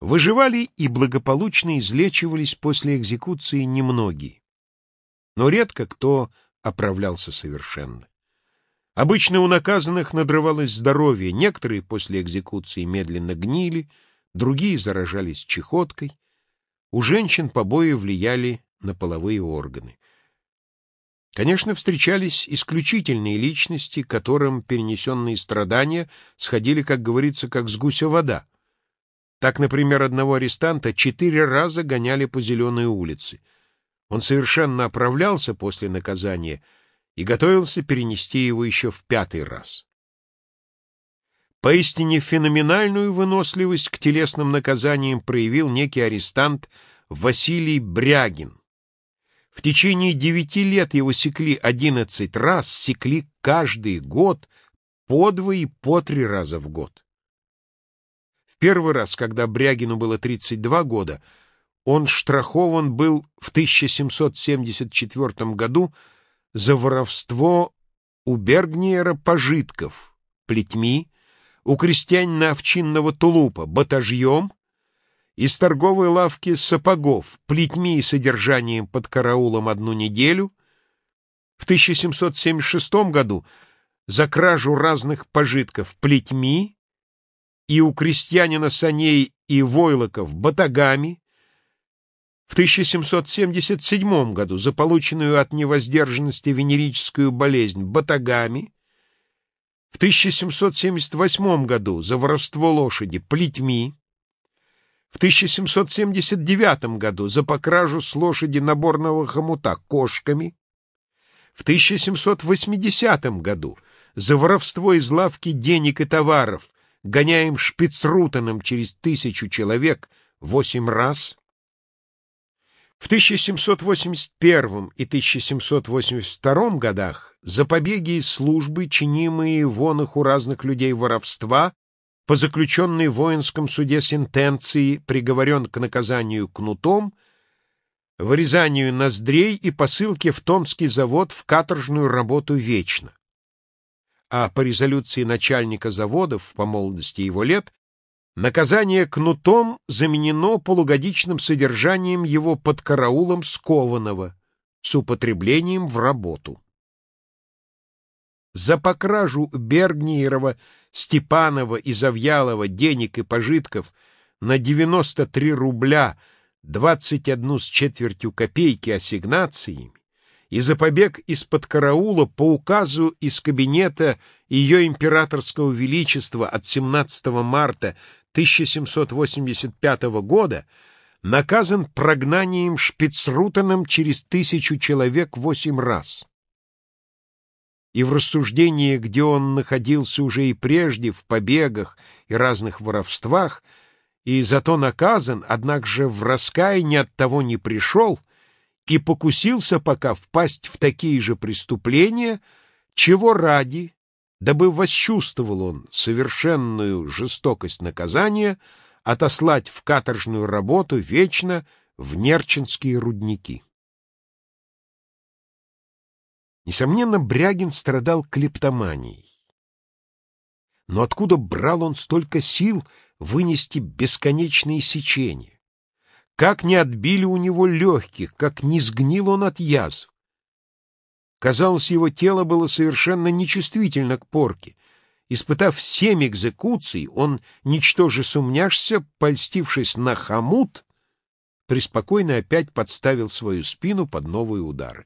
Выживали и благополучно излечивались после экзекуции немногие. Но редко кто оправлялся совершенно. Обычно у наказанных надрывалось здоровье, некоторые после экзекуции медленно гнили, другие заражались чехоткой. У женщин побои влияли на половые органы. Конечно, встречались исключительные личности, которым перенесенные страдания сходили, как говорится, как с гуся вода. Так, например, одного арестанта четыре раза гоняли по Зеленой улице. Он совершенно оправлялся после наказания и готовился перенести его еще в пятый раз. Поистине феноменальную выносливость к телесным наказаниям проявил некий арестант Василий Брягин. В течение девяти лет его секли одиннадцать раз, секли каждый год по два и по три раза в год. Первый раз, когда Брягину было 32 года, он штрафован был в 1774 году за воровство у Бергниера пожитков, плетьми, у крестьянина овчинного тулупа, батажьем, из торговой лавки сапогов, плетьми и содержанием под караулом одну неделю, в 1776 году за кражу разных пожитков плетьми, и у крестьянина саней и войлоков батагами, в 1777 году за полученную от невоздержанности венерическую болезнь батагами, в 1778 году за воровство лошади плетьми, в 1779 году за покражу с лошади наборного хомута кошками, в 1780 году за воровство из лавки денег и товаров гоняем шпицрутаном через тысячу человек восемь раз. В 1781 и 1782 годах за побеги из службы, чинимые вон их у разных людей воровства, по заключенной в воинском суде сентенции приговорен к наказанию кнутом, вырезанию ноздрей и посылке в Томский завод в каторжную работу вечно а по резолюции начальника заводов по молодости его лет наказание кнутом заменено полугодичным содержанием его под караулом скованного с употреблением в работу. За покражу Бергниерова, Степанова и Завьялова денег и пожитков на 93 рубля 21 с четвертью копейки ассигнациями и за побег из-под караула по указу из кабинета ее императорского величества от 17 марта 1785 года наказан прогнанием шпицрутаном через тысячу человек восемь раз. И в рассуждении, где он находился уже и прежде в побегах и разных воровствах, и зато наказан, однако же в раскаяние от того не пришел — и покусился пока впасть в такие же преступления, чего ради, дабы восчувствовал он совершенную жестокость наказания, отослать в каторжную работу вечно в нерчинские рудники. Несомненно, Брягин страдал клептоманией. Но откуда брал он столько сил вынести бесконечные сечения? Как не отбили у него легких, как не сгнил он от язв. Казалось, его тело было совершенно нечувствительно к порке. Испытав семь экзекуций, он, ничтоже сумняшься, польстившись на хомут, преспокойно опять подставил свою спину под новые удары.